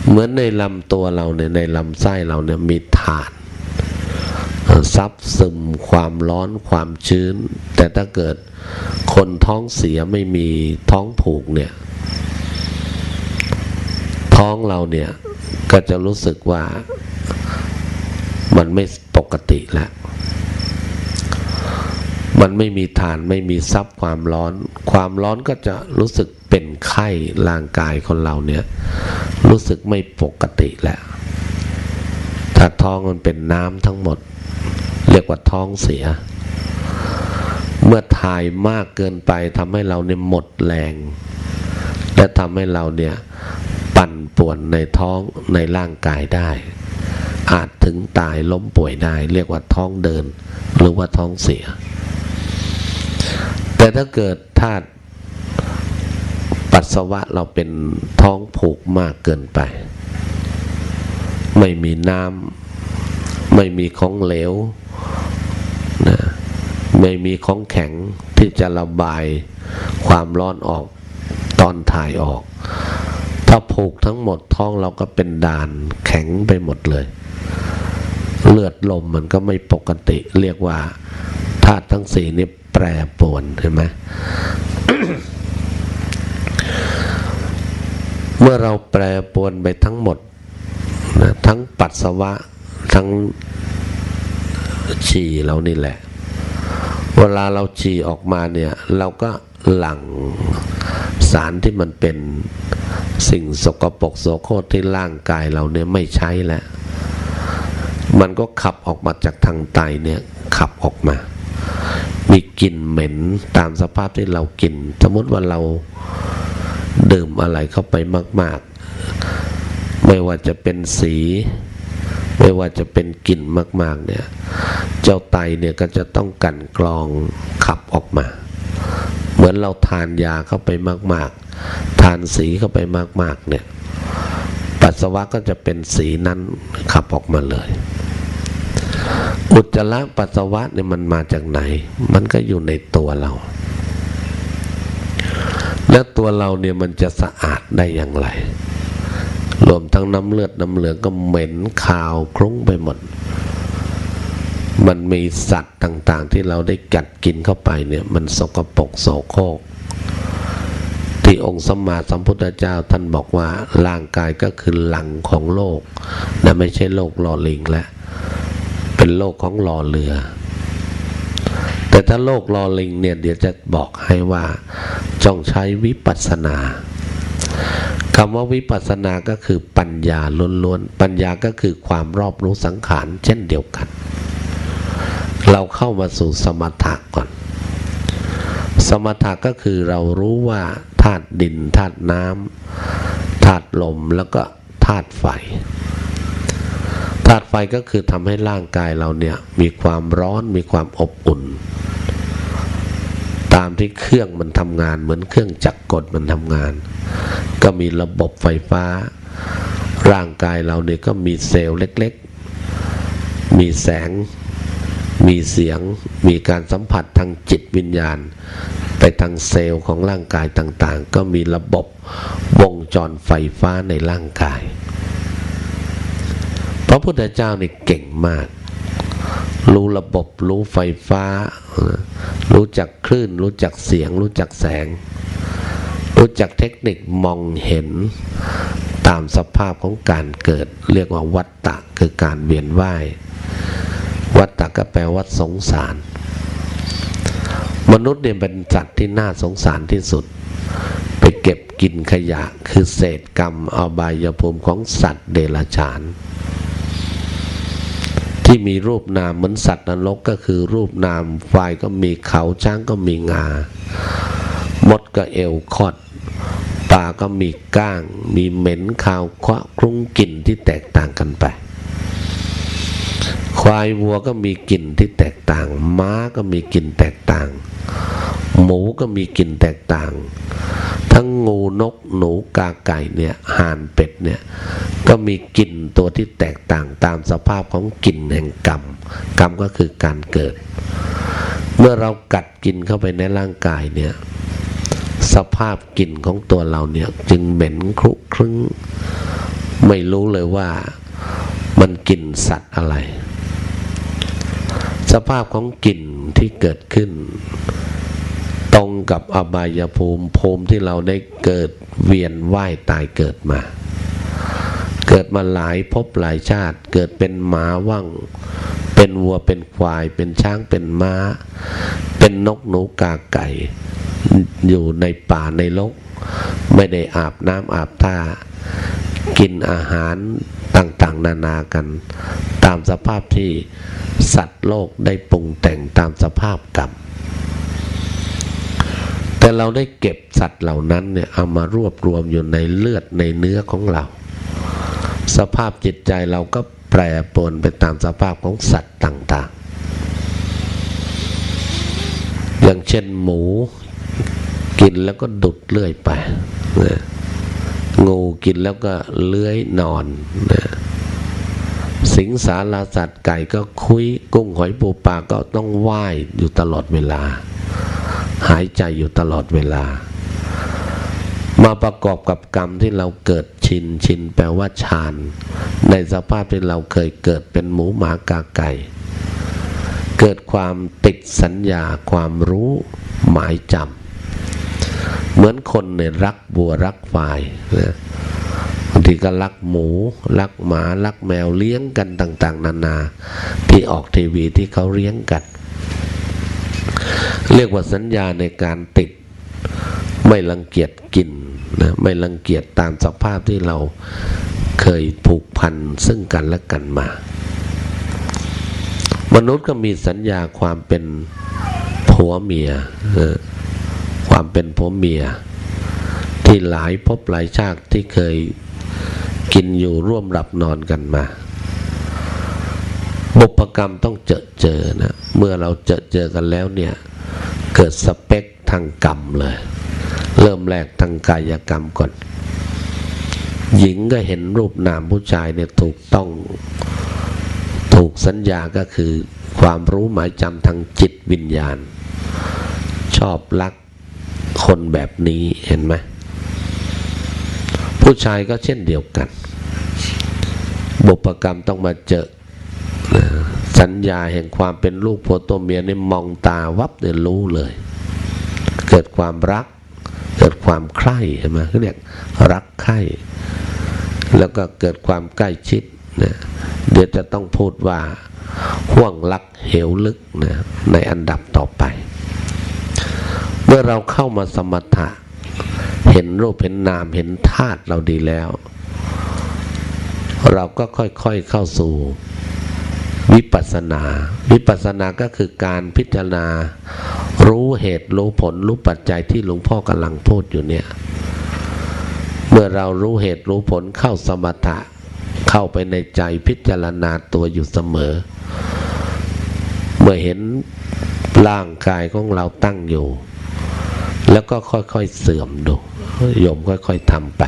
เหมือนในลำตัวเราเนี่ยในลำไส้เราเนี่ยมีฐานซับซึมความร้อนความชื้น แต่ถ้าเกิดคนท้องเสียไม่มีท้องผูกเนี่ย ท้องเราเนี่ยก็จะรู้สึกว่ามันไม่ปกติแล้ว มันไม่มีฐานไม่มีซับความร้อน ความร้อนก็จะรู้สึกเป็นไข้ร่างกายคนเราเนี่ย รู้สึกไม่ปกติแล้วถ้าท้องมันเป็นน้ำทั้งหมด เรียกว่าท้องเสีย เมื่อถ่ายมากเกินไปทำให้เราเนี่ยหมดแรง และทำให้เราเนี่ยปั่นป่วนในท้องในร่างกายได้ อาจถึงตายล้มป่วยได้ เรียกว่าท้องเดิน หรือว่าท้องเสีย แต่ถ้าเกิดธาตุ ปัสสาวะเราเป็นท้องผูกมากเกินไป ไม่มีน้ำไม่มีของเหลวนะไม่มีของแข็งที่จะระบายความร้อนออกตอนถ่ายออก ถ้าผูกทั้งหมดท้องเราก็เป็นด่านแข็งไปหมดเลย เลือดลมมันก็ไม่ปกติ เรียกว่าธาตุทั้งสี่นี่แปรปรวนเห็นไหม เมื่อเราแปรปวนไปทั้งหมดนะทั้งปัสสาวะทั้งฉี่เรานี่แหละ เวลาเราฉี่ออกมาเนี่ย เราก็หลั่งสารที่มันเป็นสิ่งสกปรกโสโครที่ร่างกายเราเนี่ยไม่ใช้แล้ว มันก็ขับออกมาจากทางไตเนี่ยขับออกมา มีกลิ่นเหม็นตามสภาพที่เรากิน สมมติว่าเรา ดื่มอะไรเข้าไปมาก ๆ ไม่ว่าจะเป็นสี ไม่ว่าจะเป็นกลิ่นมาก ๆ เนี่ย เจ้าไตเนี่ยก็จะต้องกันกรองขับออกมา เหมือนเราทานยาเข้าไปมาก ๆ ทานสีเข้าไปมาก ๆ เนี่ย ปัสสาวะก็จะเป็นสีนั้นขับออกมาเลยอุจจาระปัสสาวะเนี่ยมันมาจากไหน มันก็อยู่ในตัวเรา แล้วตัวเราเนี่ยมันจะสะอาดได้อย่างไร รวมทั้งน้ำเลือดน้ำเหลืองก็เหม็นคาวคลุ้งไปหมด มันมีสัตว์ต่างๆ ที่เราได้กัดกินเข้าไปเนี่ย มันสกปรกโสโครกที่องค์สมมาสัมพุทธเจ้าท่านบอกว่าร่างกายก็คือหลังของโลกนะไม่ใช่โลกหล่อลิงแล้วเป็นโลกของหล่อเรือ แต่ถ้าโลกรอลิงเนี่ยเดี๋ยวจะบอกให้ว่าจงใช้วิปัสสนาคำว่าวิปัสสนาก็คือปัญญาล้วนๆปัญญาก็คือความรอบรู้สังขารเช่นเดียวกัน เราเข้ามาสู่สมถะก่อน สมถะก็คือเรารู้ว่าธาตุดินธาตุน้ำธาตุลมแล้วก็ธาตุไฟ ธาตุไฟก็คือทำให้ร่างกายเราเนี่ยมีความร้อนมีความอบอุ่น ตามที่เครื่องมันทำงานเหมือนเครื่องจักรกลมันทำงาน ก็มีระบบไฟฟ้า ร่างกายเราเนี่ยก็มีเซลล์เล็กๆ มีแสง มีเสียง มีการสัมผัสทางจิตวิญญาณ ไปทางเซลล์ของร่างกายต่างๆ ก็มีระบบวงจรไฟฟ้าในร่างกาย ระพุทธเจ้านี่เก่งมาก รู้ระบบรู้ไฟฟ้า รู้จักคลื่น รู้จักเสียง รู้จักแสง รู้จักเทคนิคมองเห็นตามสภาพของการเกิด เรียกว่าวัฏฏะคือการเวียนว่าย วัฏฏะก็แปลว่าสงสาร มนุษย์เนี่ยเป็นสัตว์ที่น่าสงสารที่สุด ไปเก็บกินขยะคือเศษกรรมเอาบายภูมิของสัตว์เดรัจฉาน ที่มีรูปนามเหมือนสัตว์นรกก็คือรูปนามควายก็มีเขาช้างก็มีงามดก็เอวคอดปลาก็มีก้าง มีเหม็นคาวคาะคลุ้งกลิ่นที่แตกต่างกันไป ควายวัวก็มีกลิ่นที่แตกต่าง ม้าก็มีกลิ่นแตกต่าง หมูก็มีกลิ่นแตกต่าง ทั้งงูนกหนูกาไก่เนี่ยห่านเป็ดเนี่ยก็มีกลิ่นตัวที่แตกต่างตามสภาพของกลิ่นแห่งกรรม กรรมก็คือการเกิด เมื่อเรากัดกินเข้าไปในร่างกายเนี่ยสภาพกลิ่นของตัวเราเนี่ยจึงเหม็นครุครึ้งไม่รู้เลยว่ามันกลิ่นสัตว์อะไร สภาพของกลิ่นที่เกิดขึ้น ตรงกับอบายภูมิภูมิที่เราได้เกิดเวียนว่ายตายเกิดมา เกิดมาหลายภพหลายชาติ เกิดเป็นหมาว่างเป็นวัวเป็นควาย เป็นช้างเป็นม้า เป็นนกหนูกาไก่ อยู่ในป่าในลก ไม่ได้อาบน้ำอาบท่า กินอาหารต่างๆ นานากัน ตามสภาพที่สัตว์โลกได้ปรุงแต่งตามสภาพกรรม แต่เราได้เก็บสัตว์เหล่านั้นเนี่ยเอามารวบรวมอยู่ในเลือดในเนื้อของเรา สภาพจิตใจเราก็แปรปรวนไปตามสภาพของสัตว์ต่างๆ อย่างเช่นหมูกินแล้วก็ดุดเลื่อยไปนะงูกินแล้วก็เลื้อยนอนนะสิงสาราสัตว์ไก่ก็คุยกุ้งหอยปูปลาก็ต้องว่ายอยู่ตลอดเวลา หายใจอยู่ตลอดเวลา มาประกอบกับกรรมที่เราเกิดชินชินแปลว่าฌานในสภาพที่เราเคยเกิดเป็นหมูหมากาไก่ เกิดความติดสัญญาความรู้หมายจำเหมือนคนเนี่ยรักบัวรักควายนะบางทีก็รักหมู รักหมา รักแมวเลี้ยงกันต่าง ๆ นานา ที่ออกทีวีที่เขาเลี้ยงกัน เรียกว่าสัญญาในการติด ไม่รังเกียจกินนะไม่รังเกียจตามสภาพที่เราเคยผูกพันซึ่งกันและกันมา มนุษย์ก็มีสัญญาความเป็นผัวเมียความเป็นผัวเมีย ที่หลายพบหลายชาติที่เคยกินอยู่ร่วมหลับนอนกันมา บุพกรรมต้องเจอเจอนะ เมื่อเราเจอเจอกันแล้วเนี่ย เกิดสเปคทางกรรมเลย เริ่มแรกทางกายกรรมก่อน หญิงก็เห็นรูปนามผู้ชายเนี่ยถูกต้องถูกสัญญาก็คือความรู้หมายจำทางจิตวิญญาณ ชอบรักคนแบบนี้เห็นไหมผู้ชายก็เช่นเดียวกัน บุพกรรมต้องมาเจอ สัญญาแห่งความเป็นลูกผัวตัวเมียนี่มองตาวับเดี๋ยรู้เลย เกิดความรัก เกิดความใคร่เห็นไหมเขาเรียกรักใคร่แล้วก็เกิดความใกล้ชิดนะเดี๋ยวจะต้องพูดว่าห่วงรักเหวลึกนะในอันดับต่อไป เมื่อเราเข้ามาสมถะ เห็นรูปเห็นนามเห็นธาตุเราดีแล้ว เราก็ค่อยๆเข้าสู่ วิปัสนา วิปัสนาก็คือการพิจารณา รู้เหตุรู้ผลรู้ปัจจัยที่หลวงพ่อกำลังพูดอยู่เนี่ย เมื่อเรารู้เหตุรู้ผลเข้าสมถะ เข้าไปในใจพิจารณาตัวอยู่เสมอ เมื่อเห็นร่างกายของเราตั้งอยู่ แล้วก็ค่อยๆเสื่อมดูโยมค่อยๆทำไป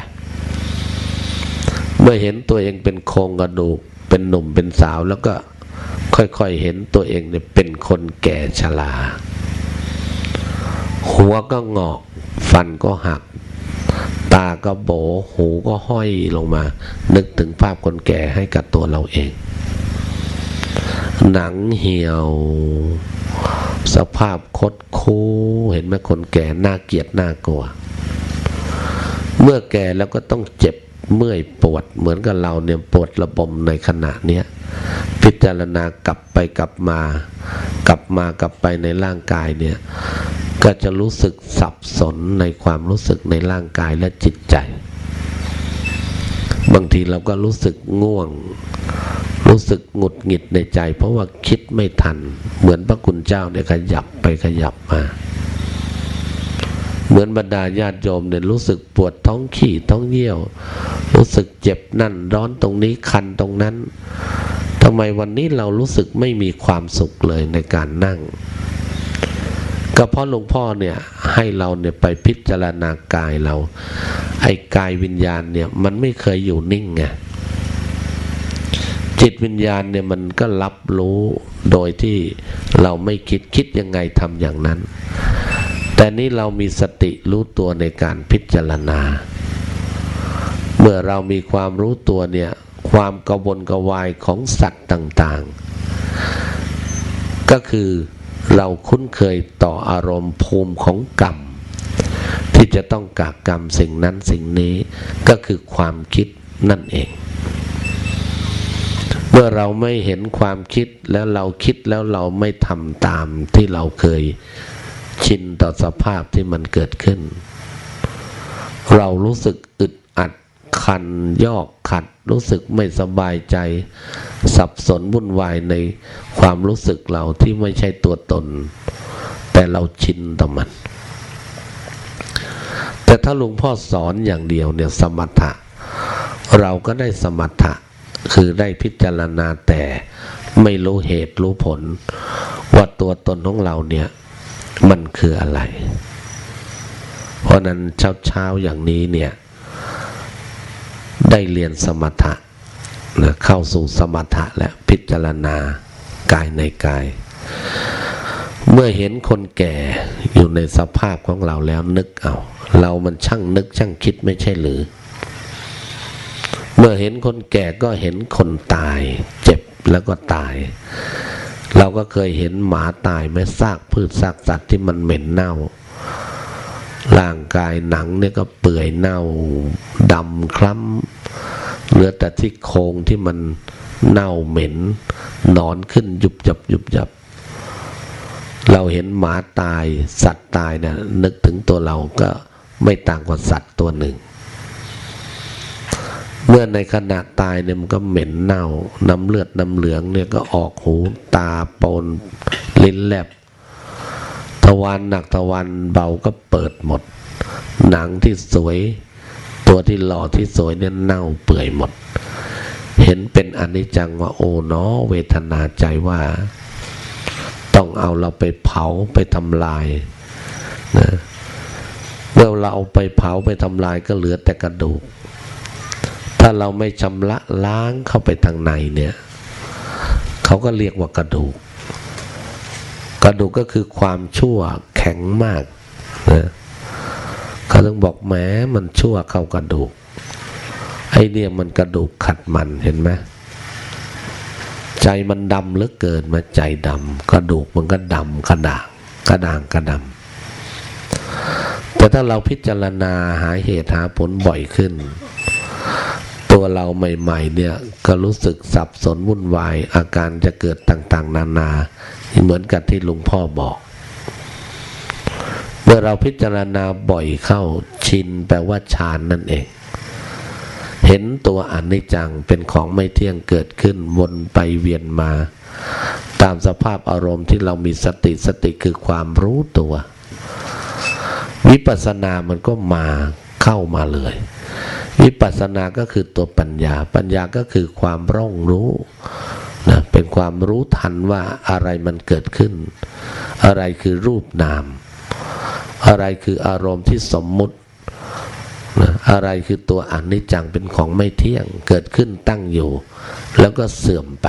เมื่อเห็นตัวเองเป็นโครงกระดูกเป็นหนุ่มเป็นสาวแล้วก็ ค่อยๆเห็นตัวเองเนี่ยเป็นคนแก่ชราหัวก็งอก ฟันก็หัก ตาก็โบ หูก็ห้อยลงมา นึกถึงภาพคนแก่ให้กับตัวเราเอง หนังเหี่ยว สภาพคดคูเห็นไหมคนแก่น่าเกลียดน่ากลัว เมื่อแก่แล้วก็ต้องเจ็บ เมื่อยปวด เหมือนกับเราเนี่ยปวดระบมในขณะเนี้ยพิจารณากลับไปกลับมา กลับมากลับไปในร่างกายเนี่ยก็จะรู้สึกสับสนในความรู้สึกในร่างกายและจิตใจ บางทีเราก็รู้สึกง่วง รู้สึกหงุดหงิดในใจ เพราะว่าคิดไม่ทัน เหมือนพระคุณเจ้าเนี่ยขยับไปขยับมา เหมือนบรรดาญาติโยมเนี่ยรู้สึกปวดท้องขี่ท้องเยี่ยว รู้สึกเจ็บนั่นร้อนตรงนี้คันตรงนั้นทำไมวันนี้เรารู้สึกไม่มีความสุขเลยในการนั่งก็เพราะหลวงพ่อเนี่ยให้เราเนี่ยไปพิจารณากายเรา ไอ้กายวิญญาณเนี่ยมันไม่เคยอยู่นิ่งไงจิตวิญญาณเนี่ยมันก็รับรู้โดยที่เราไม่คิดคิดยังไงทำอย่างนั้น แต่นี้เรามีสติรู้ตัวในการพิจารณา เมื่อเรามีความรู้ตัวเนี่ย ความกระวนกระวายของสัตว์ต่างๆ ก็คือเราคุ้นเคยต่ออารมณ์ภูมิของกรรม ที่จะต้องกากรรมสิ่งนั้นสิ่งนี้ก็คือความคิดนั่นเอง เมื่อเราไม่เห็นความคิดแล้วเราคิดแล้วเราไม่ทำตามที่เราเคย ชินต่อสภาพที่มันเกิดขึ้น เรารู้สึกอึดอัดคันยอกขัด รู้สึกไม่สบายใจ สับสนวุ่นวายในความรู้สึกเราที่ไม่ใช่ตัวตน แต่เราชินต่อมัน แต่ถ้าหลวงพ่อสอนอย่างเดียวเนี่ยสมถะ เราก็ได้สมถะคือได้พิจารณาแต่ไม่รู้เหตุรู้ผล ว่าตัวตนของเราเนี่ย มันคืออะไร เพราะนั้นเช้าเช้าอย่างนี้เนี่ย ได้เรียนสมถะนะเข้าสู่สมถะและพิจารณากายในกาย เมื่อเห็นคนแก่อยู่ในสภาพของเราแล้วนึกเอา เรามันช่างนึกช่างคิดไม่ใช่หรือ เมื่อเห็นคนแก่ก็เห็นคนตาย เจ็บแล้วก็ตาย เราก็เคยเห็นหมาตายไหมซากพืชซากสัตว์ที่มันเหม็นเน่า ร่างกายหนังเนี่ยก็เปื่อยเน่าดำคล้ำเหลือแต่ที่โครงที่มันเน่าเหม็นนอนขึ้นยุบยับยุบยับ เราเห็นหมาตายสัตว์ตายเนะี่ยนึกถึงตัวเราก็ไม่ต่างกว่าสัตว์ตัวหนึ่ง เมื่อในขณะตายเนี่ยมันก็เหม็นเน่า น้ำเลือดน้ำเหลืองเนี่ยก็ออกหูตาปนลิ้นแลบทวารหนักทวารเบาก็เปิดหมด หนังที่สวย ตัวที่หล่อที่สวยเนี่ยเน่าเปื่อยหมด เห็นเป็นอนิจจังว่าโอ้เนาะเวทนาใจว่า ต้องเอาเราไปเผาไปทำลายนะเมื่อเราเอาไปเผาไปทำลายก็เหลือแต่กระดูก ถ้าเราไม่ชำระล้างเข้าไปทางในเนี่ยเขาก็เรียกว่ากระดูก กระดูกก็คือความชั่วแข็งมากนะเขาต้องบอกแม้มันชั่วเข้ากระดูก ไอเนี่ยมันกระดูกขัดมันเห็นไหมใจมันดำเหลือเกินมาใจดำกระดูกมันก็ดำกระด่างกระด่างกระดำแต่ถ้าเราพิจารณาหาเหตุหาผลบ่อยขึ้น ตัวเราใหม่ๆเนี่ยก็รู้สึกสับสนวุ่นวาย อาการจะเกิดต่างๆ นานาเหมือนกับที่หลวงพ่อบอก เมื่อเราพิจารณาบ่อยเข้าชินแปลว่าฌานนั่นเอง เห็นตัวอนิจจังเป็นของไม่เที่ยงเกิดขึ้นวนไปเวียนมา ตามสภาพอารมณ์ที่เรามีสติสติคือความรู้ตัว วิปัสสนามันก็มาเข้ามาเลย วิปัสสนาก็คือตัวปัญญา ปัญญาก็คือความร่องรู้นะเป็นความรู้ทันว่าอะไรมันเกิดขึ้น อะไรคือรูปนาม อะไรคืออารมณ์ที่สมมุตินะอะไรคือตัวอนิจจังเป็นของไม่เที่ยง เกิดขึ้นตั้งอยู่ แล้วก็เสื่อมไป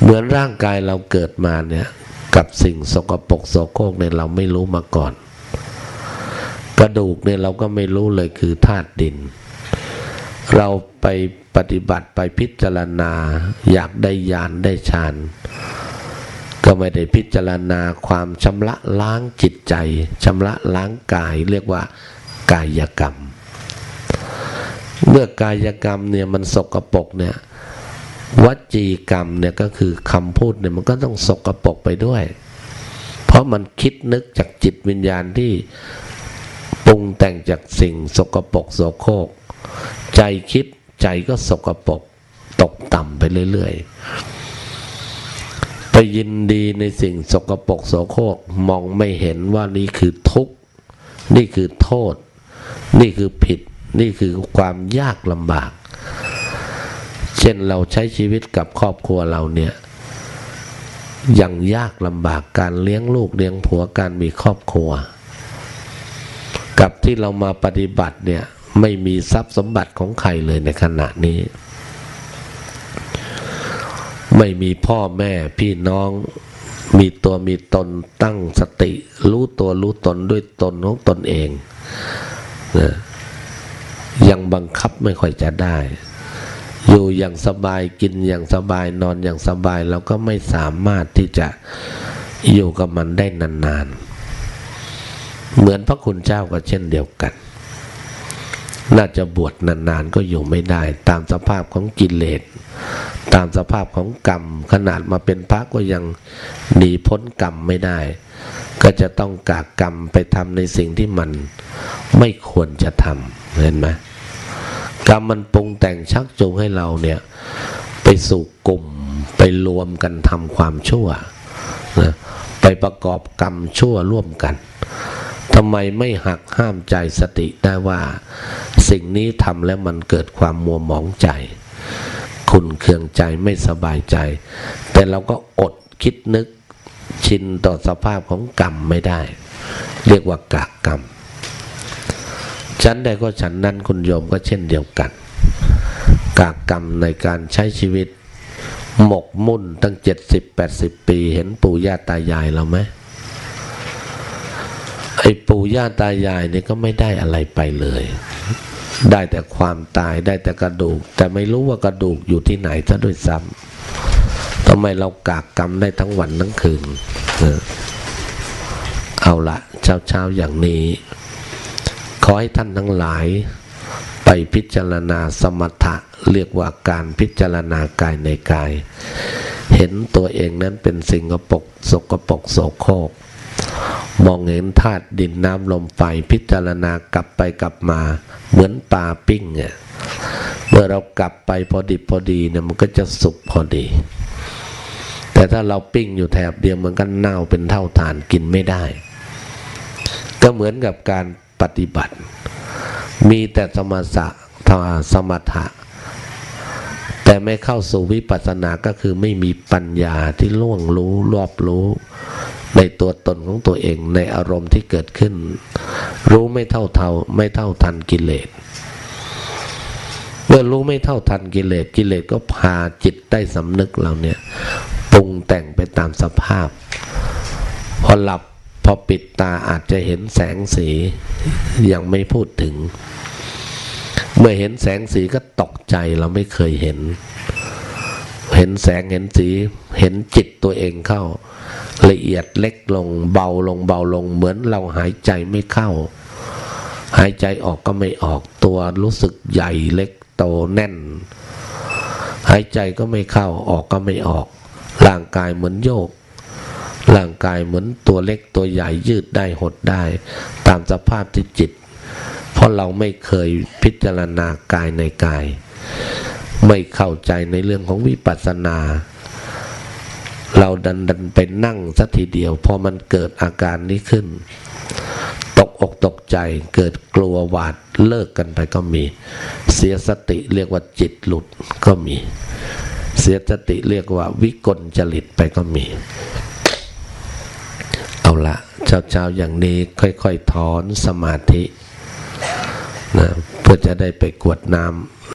เหมือนร่างกายเราเกิดมาเนี่ย กับสิ่งสกปรกโสโครกเนี่ยเราไม่รู้มาก่อน กระดูกเนี่ยเราก็ไม่รู้เลยคือธาตุดิน เราไปปฏิบัติไปพิจารณา อยากได้ยานได้ฌานก็ไม่ได้พิจารณาความชำระล้างจิตใจชำระล้างกายเรียกว่ากายกรรม เมื่อกายกรรมเนี่ยมันสกปรกเนี่ยวจีกรรมเนี่ยก็คือคำพูดเนี่ยมันก็ต้องสกปรกไปด้วย เพราะมันคิดนึกจากจิตวิญญาณที่ งแต่งจากสิ่งสกปรกโสโครกใจคิดใจก็สกปรกตกต่ำไปเรื่อยๆ ไปยินดีในสิ่งสกปรกโสโครกมองไม่เห็นว่านี่คือทุกข์ นี่คือโทษ นี่คือผิด นี่คือความยากลำบาก เช่นเราใช้ชีวิตกับครอบครัวเราเนี่ยยังยากลำบากการเลี้ยงลูกเลี้ยงผัวการมีครอบครัว กับที่เรามาปฏิบัติเนี่ยไม่มีทรัพย์สมบัติของใครเลยในขณะนี้ ไม่มีพ่อแม่พี่น้อง มีตัวมีตนตั้งสติ รู้ตัวรู้ตนด้วยตนของตนเองนะยังบังคับไม่ค่อยจะได้ อยู่อย่างสบายกินอย่างสบายนอนอย่างสบายเราก็ไม่สามารถที่จะอยู่กับมันได้นานๆ เหมือนพระคุณเจ้าก็เช่นเดียวกัน น่าจะบวชนานๆก็อยู่ไม่ได้ ตามสภาพของกิเลส ตามสภาพของกรรม ขนาดมาเป็นพระก็ยังหนีพ้นกรรมไม่ได้ ก็จะต้องกากกรรมไปทำในสิ่งที่มันไม่ควรจะทำเห็นไหมกรรมมันปรุงแต่งชักจูงให้เราเนี่ย ไปสู่กลุ่มไปรวมกันทำความชั่วนะไปประกอบกรรมชั่วร่วมกัน ทำไมไม่หักห้ามใจสติได้ว่า สิ่งนี้ทำแล้วมันเกิดความมัวหมองใจคุณเคืองใจไม่สบายใจ แต่เราก็อดคิดนึกชินต่อสภาพของกรรมไม่ได้ เรียกว่ากากกรรมฉันใดก็ฉันนั้นคุณโยมก็เช่นเดียวกัน กากกรรมในการใช้ชีวิต หมกมุ่นตั้งเจ็ดสิบแปดสิบปีเห็นปู่ย่าตายายเราไหม ไอ้ปู่ย่าตายายเนี่ยก็ไม่ได้อะไรไปเลย ได้แต่ความตายได้แต่กระดูก แต่ไม่รู้ว่ากระดูกอยู่ที่ไหนซะด้วยซ้ำทำไมเรากากกรรมได้ทั้งวันทั้งคืนเอาละเช้าเช้าอย่างนี้ ขอให้ท่านทั้งหลาย ไปพิจารณาสมถะเรียกว่าการพิจารณากายในกาย เห็นตัวเองนั้นเป็นสิ่งกปกสกปกโสโครก มองเห็นธาตุดินน้ำลมไฟพิจารณากลับไปกลับมา เหมือนปลาปิ้งเนี่ยเมื่อเรากลับไปพอดิบพอดีเนี่ยมันก็จะสุกพอดี แต่ถ้าเราปิ้งอยู่แถบเดียวมันก็เน่าเป็นเท่าฐานกินไม่ได้ ก็เหมือนกับการปฏิบัติ มีแต่สมถะสมถะ แต่ไม่เข้าสู่วิปัสสนาก็คือไม่มีปัญญาที่ล่วงรู้รอบรู้ ในตัวตนของตัวเองในอารมณ์ที่เกิดขึ้น รู้ไม่เท่าเท่าไม่เท่าทันกิเลสเมื่อรู้ไม่เท่าทันกิเลสกิเลสก็พาจิตได้สำนึกเราเนี่ยปรุงแต่งไปตามสภาพ พอหลับพอปิดตาอาจจะเห็นแสงสียังไม่พูดถึง เมื่อเห็นแสงสีก็ตกใจเราไม่เคยเห็น ห็นแสงเห็นสี เห็นจิตตัวเองเข้า ละเอียดเล็กลง เบาลงเบาลง เหมือนเราหายใจไม่เข้า หายใจออกก็ไม่ออกตัวรู้สึกใหญ่เล็กโตแน่น หายใจก็ไม่เข้าออกก็ไม่ออก ร่างกายเหมือนโยก ร่างกายเหมือนตัวเล็กตัวใหญ่ยืดได้หดได้ ตามสภาพที่จิต เพราะเราไม่เคยพิจารณากายในกาย ไม่เข้าใจในเรื่องของวิปัสสนา เราดันดันไปนั่งสักทีเดียวพอมันเกิดอาการนี้ขึ้น ตกอกตกใจเกิดกลัวหวาดเลิกกันไปก็มี เสียสติเรียกว่าจิตหลุดก็มี เสียสติเรียกว่าวิกลจริตไปก็มี เอาละเช้าๆอย่างนี้ค่อยๆถอนสมาธินะเพื่อจะได้ไปกวดน้ำ